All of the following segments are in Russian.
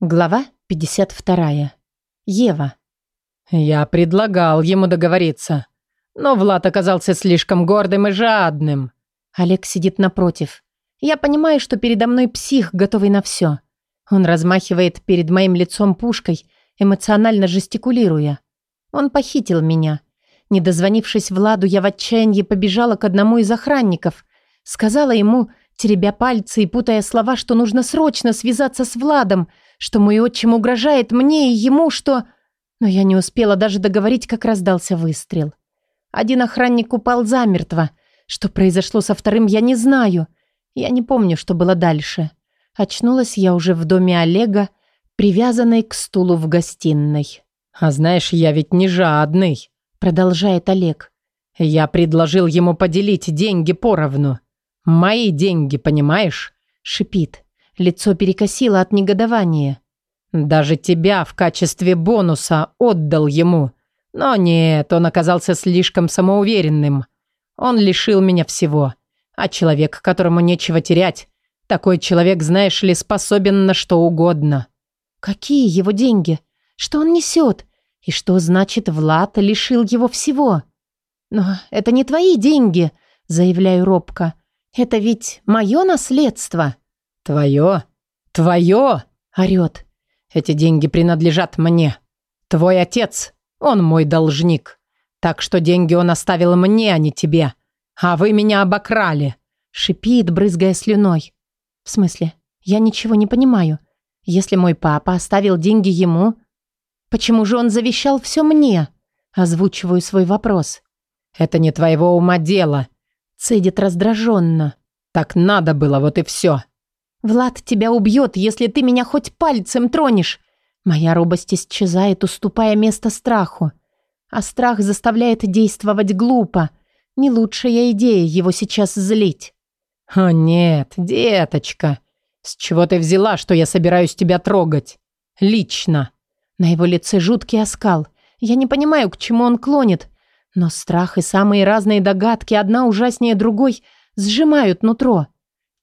Глава 52. Ева. «Я предлагал ему договориться, но Влад оказался слишком гордым и жадным». Олег сидит напротив. «Я понимаю, что передо мной псих, готовый на все. Он размахивает перед моим лицом пушкой, эмоционально жестикулируя. Он похитил меня. Не дозвонившись Владу, я в отчаянии побежала к одному из охранников. Сказала ему, теребя пальцы и путая слова, что нужно срочно связаться с Владом – что мой отчим угрожает мне и ему, что... Но я не успела даже договорить, как раздался выстрел. Один охранник упал замертво. Что произошло со вторым, я не знаю. Я не помню, что было дальше. Очнулась я уже в доме Олега, привязанной к стулу в гостиной. «А знаешь, я ведь не жадный», — продолжает Олег. «Я предложил ему поделить деньги поровну. Мои деньги, понимаешь?» — шипит. Лицо перекосило от негодования. «Даже тебя в качестве бонуса отдал ему. Но нет, он оказался слишком самоуверенным. Он лишил меня всего. А человек, которому нечего терять, такой человек, знаешь ли, способен на что угодно». «Какие его деньги? Что он несет? И что значит Влад лишил его всего?» «Но это не твои деньги», — заявляю робко. «Это ведь мое наследство». «Твое? Твое!» – орет. «Эти деньги принадлежат мне. Твой отец, он мой должник. Так что деньги он оставил мне, а не тебе. А вы меня обокрали!» – шипит, брызгая слюной. «В смысле? Я ничего не понимаю. Если мой папа оставил деньги ему, почему же он завещал все мне?» – озвучиваю свой вопрос. «Это не твоего ума дело!» – цедит раздраженно. «Так надо было, вот и все!» «Влад тебя убьет, если ты меня хоть пальцем тронешь!» Моя робость исчезает, уступая место страху. А страх заставляет действовать глупо. Не лучшая идея его сейчас злить. «О нет, деточка! С чего ты взяла, что я собираюсь тебя трогать? Лично!» На его лице жуткий оскал. Я не понимаю, к чему он клонит. Но страх и самые разные догадки, одна ужаснее другой, сжимают нутро.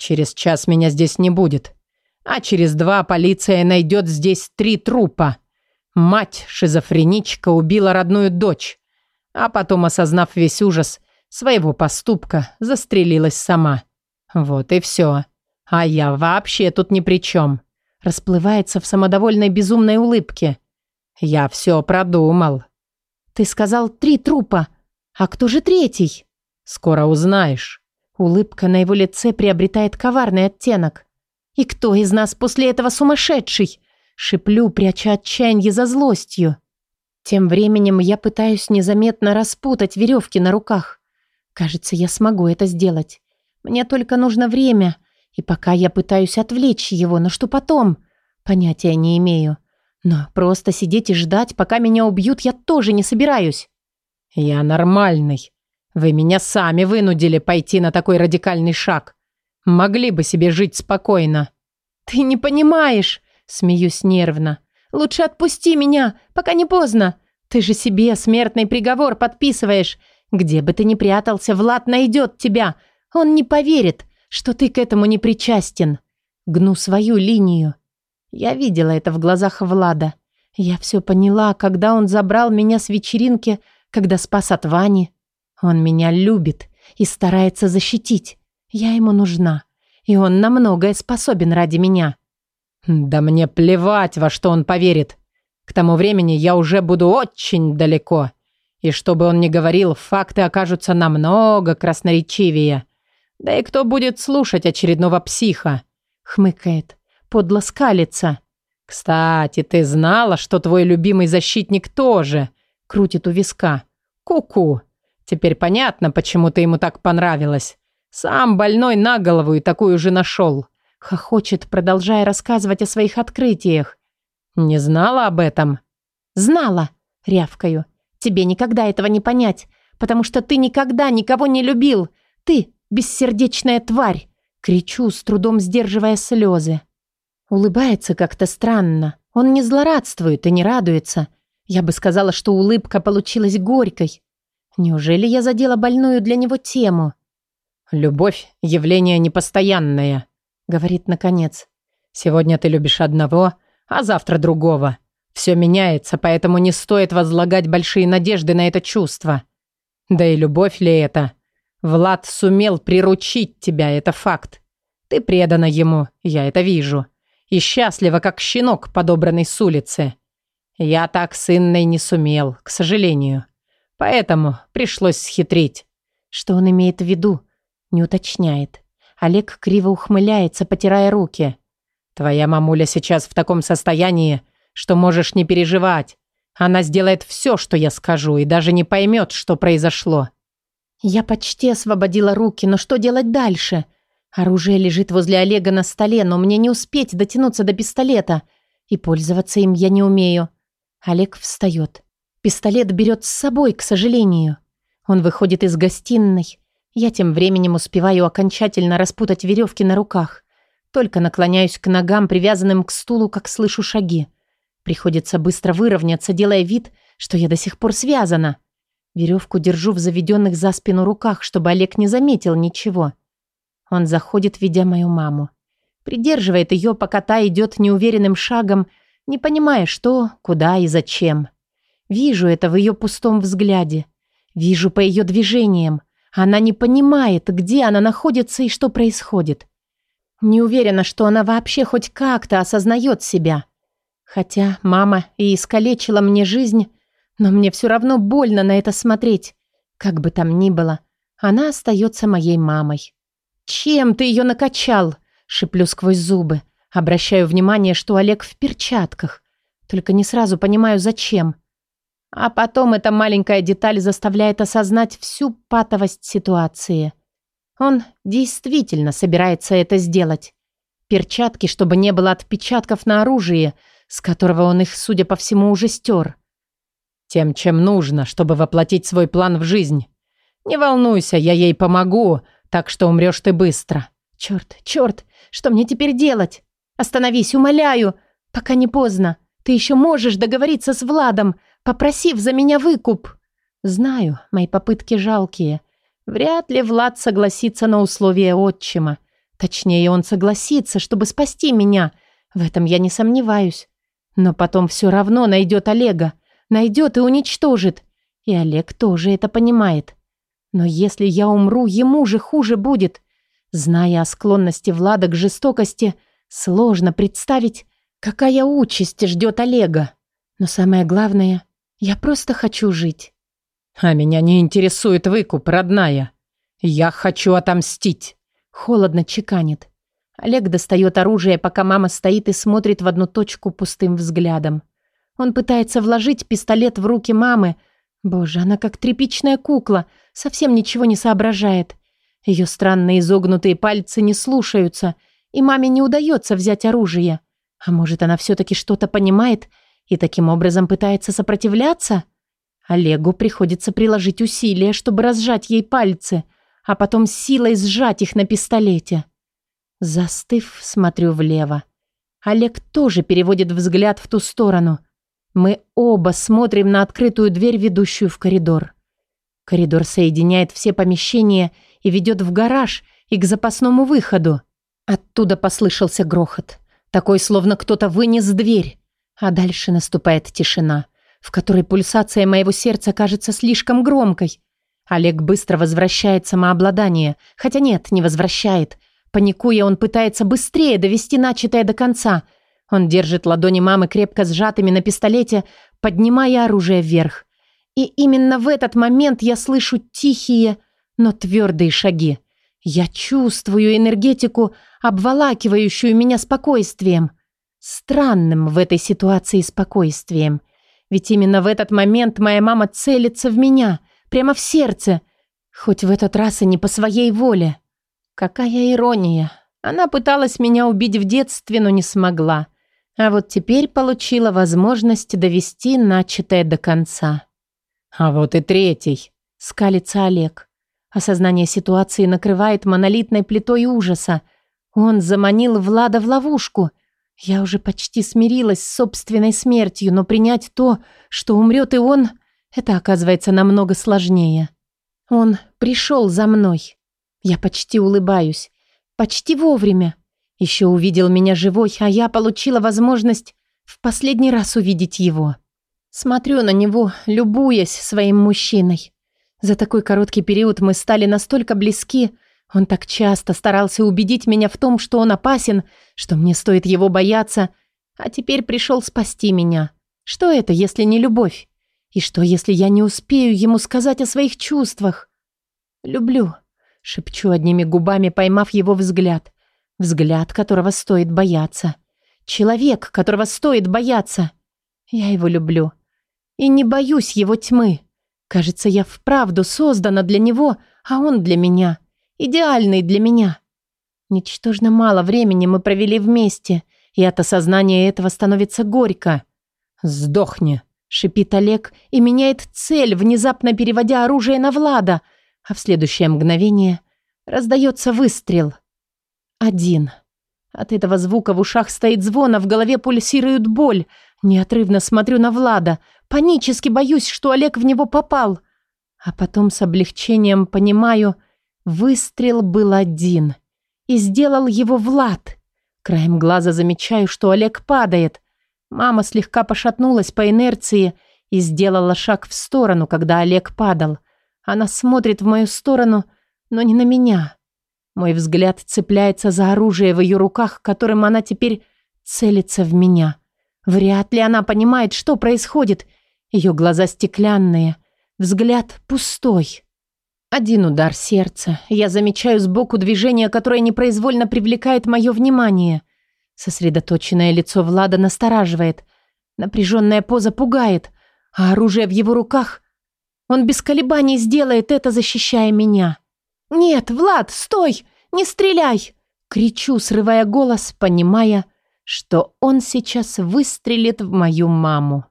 Через час меня здесь не будет. А через два полиция найдет здесь три трупа. Мать шизофреничка убила родную дочь. А потом, осознав весь ужас своего поступка, застрелилась сама. Вот и все. А я вообще тут ни при чем. Расплывается в самодовольной безумной улыбке. Я все продумал. Ты сказал три трупа. А кто же третий? Скоро узнаешь. Улыбка на его лице приобретает коварный оттенок. «И кто из нас после этого сумасшедший?» Шиплю, пряча отчаяние за злостью. Тем временем я пытаюсь незаметно распутать веревки на руках. Кажется, я смогу это сделать. Мне только нужно время, и пока я пытаюсь отвлечь его, но что потом? Понятия не имею. Но просто сидеть и ждать, пока меня убьют, я тоже не собираюсь. «Я нормальный», вы меня сами вынудили пойти на такой радикальный шаг. Могли бы себе жить спокойно. Ты не понимаешь, смеюсь нервно. Лучше отпусти меня, пока не поздно. Ты же себе смертный приговор подписываешь. Где бы ты ни прятался, Влад найдет тебя. Он не поверит, что ты к этому не причастен. Гну свою линию. Я видела это в глазах Влада. Я все поняла, когда он забрал меня с вечеринки, когда спас от Вани. Он меня любит и старается защитить. Я ему нужна, и он на многое способен ради меня. Да мне плевать, во что он поверит. К тому времени я уже буду очень далеко. И что бы он ни говорил, факты окажутся намного красноречивее. Да и кто будет слушать очередного психа? Хмыкает, подло скалится. Кстати, ты знала, что твой любимый защитник тоже крутит у виска. Ку-ку. Теперь понятно, почему ты ему так понравилась. Сам больной на голову и такую же нашел. Хохочет, продолжая рассказывать о своих открытиях. Не знала об этом? Знала, рявкаю. Тебе никогда этого не понять, потому что ты никогда никого не любил. Ты бессердечная тварь. Кричу, с трудом сдерживая слезы. Улыбается как-то странно. Он не злорадствует и не радуется. Я бы сказала, что улыбка получилась горькой, Неужели я задела больную для него тему? «Любовь – явление непостоянное», – говорит наконец. «Сегодня ты любишь одного, а завтра другого. Все меняется, поэтому не стоит возлагать большие надежды на это чувство. Да и любовь ли это? Влад сумел приручить тебя, это факт. Ты предана ему, я это вижу. И счастлива, как щенок, подобранный с улицы. Я так с Инной не сумел, к сожалению. Поэтому пришлось схитрить. Что он имеет в виду? Не уточняет. Олег криво ухмыляется, потирая руки. Твоя мамуля сейчас в таком состоянии, что можешь не переживать. Она сделает все, что я скажу, и даже не поймет, что произошло. Я почти освободила руки, но что делать дальше? Оружие лежит возле Олега на столе, но мне не успеть дотянуться до пистолета, и пользоваться им я не умею. Олег встает. Пистолет берет с собой, к сожалению. Он выходит из гостиной. Я тем временем успеваю окончательно распутать веревки на руках. Только наклоняюсь к ногам, привязанным к стулу, как слышу шаги. Приходится быстро выровняться, делая вид, что я до сих пор связана. Веревку держу в заведенных за спину руках, чтобы Олег не заметил ничего. Он заходит, ведя мою маму. Придерживает ее, пока та идет неуверенным шагом, не понимая, что, куда и зачем. Вижу это в ее пустом взгляде. Вижу по ее движениям. Она не понимает, где она находится и что происходит. Не уверена, что она вообще хоть как-то осознает себя. Хотя мама и искалечила мне жизнь, но мне все равно больно на это смотреть. Как бы там ни было, она остается моей мамой. «Чем ты ее накачал?» – шиплю сквозь зубы. Обращаю внимание, что Олег в перчатках. Только не сразу понимаю, зачем. А потом эта маленькая деталь заставляет осознать всю патовость ситуации. Он действительно собирается это сделать. Перчатки, чтобы не было отпечатков на оружии, с которого он их, судя по всему, уже стер. Тем, чем нужно, чтобы воплотить свой план в жизнь. Не волнуйся, я ей помогу, так что умрешь ты быстро. Черт, черт, что мне теперь делать? Остановись, умоляю, пока не поздно. Ты еще можешь договориться с Владом, попросив за меня выкуп. Знаю, мои попытки жалкие. Вряд ли Влад согласится на условия отчима. Точнее, он согласится, чтобы спасти меня. В этом я не сомневаюсь. Но потом все равно найдет Олега. Найдет и уничтожит. И Олег тоже это понимает. Но если я умру, ему же хуже будет. Зная о склонности Влада к жестокости, сложно представить, какая участь ждет Олега. Но самое главное, я просто хочу жить. А меня не интересует выкуп, родная. Я хочу отомстить. Холодно чеканит. Олег достает оружие, пока мама стоит и смотрит в одну точку пустым взглядом. Он пытается вложить пистолет в руки мамы. Боже, она как тряпичная кукла, совсем ничего не соображает. Ее странные изогнутые пальцы не слушаются, и маме не удается взять оружие. А может, она все-таки что-то понимает и таким образом пытается сопротивляться? Олегу приходится приложить усилия, чтобы разжать ей пальцы, а потом силой сжать их на пистолете. Застыв, смотрю влево. Олег тоже переводит взгляд в ту сторону. Мы оба смотрим на открытую дверь, ведущую в коридор. Коридор соединяет все помещения и ведет в гараж и к запасному выходу. Оттуда послышался грохот. Такой, словно кто-то вынес дверь. А дальше наступает тишина, в которой пульсация моего сердца кажется слишком громкой. Олег быстро возвращает самообладание. Хотя нет, не возвращает. Паникуя, он пытается быстрее довести начатое до конца. Он держит ладони мамы крепко сжатыми на пистолете, поднимая оружие вверх. И именно в этот момент я слышу тихие, но твердые шаги. Я чувствую энергетику, обволакивающую меня спокойствием странным в этой ситуации спокойствием. Ведь именно в этот момент моя мама целится в меня, прямо в сердце, хоть в этот раз и не по своей воле. Какая ирония. Она пыталась меня убить в детстве, но не смогла. А вот теперь получила возможность довести начатое до конца. «А вот и третий», — скалится Олег. Осознание ситуации накрывает монолитной плитой ужаса. Он заманил Влада в ловушку — я уже почти смирилась с собственной смертью, но принять то, что умрет и он, это оказывается намного сложнее. Он пришел за мной. Я почти улыбаюсь. Почти вовремя. Еще увидел меня живой, а я получила возможность в последний раз увидеть его. Смотрю на него, любуясь своим мужчиной. За такой короткий период мы стали настолько близки, он так часто старался убедить меня в том, что он опасен, что мне стоит его бояться, а теперь пришел спасти меня. Что это, если не любовь? И что, если я не успею ему сказать о своих чувствах? «Люблю», — шепчу одними губами, поймав его взгляд. Взгляд, которого стоит бояться. Человек, которого стоит бояться. Я его люблю. И не боюсь его тьмы. Кажется, я вправду создана для него, а он для меня идеальный для меня. Ничтожно мало времени мы провели вместе, и от осознания этого становится горько. «Сдохни!» — шипит Олег и меняет цель, внезапно переводя оружие на Влада, а в следующее мгновение раздается выстрел. Один. От этого звука в ушах стоит звон, а в голове пульсирует боль. Неотрывно смотрю на Влада. Панически боюсь, что Олег в него попал. А потом с облегчением понимаю — Выстрел был один. И сделал его Влад. Краем глаза замечаю, что Олег падает. Мама слегка пошатнулась по инерции и сделала шаг в сторону, когда Олег падал. Она смотрит в мою сторону, но не на меня. Мой взгляд цепляется за оружие в ее руках, которым она теперь целится в меня. Вряд ли она понимает, что происходит. Ее глаза стеклянные, взгляд пустой. Один удар сердца. Я замечаю сбоку движение, которое непроизвольно привлекает мое внимание. Сосредоточенное лицо Влада настораживает. Напряженная поза пугает. А оружие в его руках... Он без колебаний сделает это, защищая меня. «Нет, Влад, стой! Не стреляй!» Кричу, срывая голос, понимая, что он сейчас выстрелит в мою маму.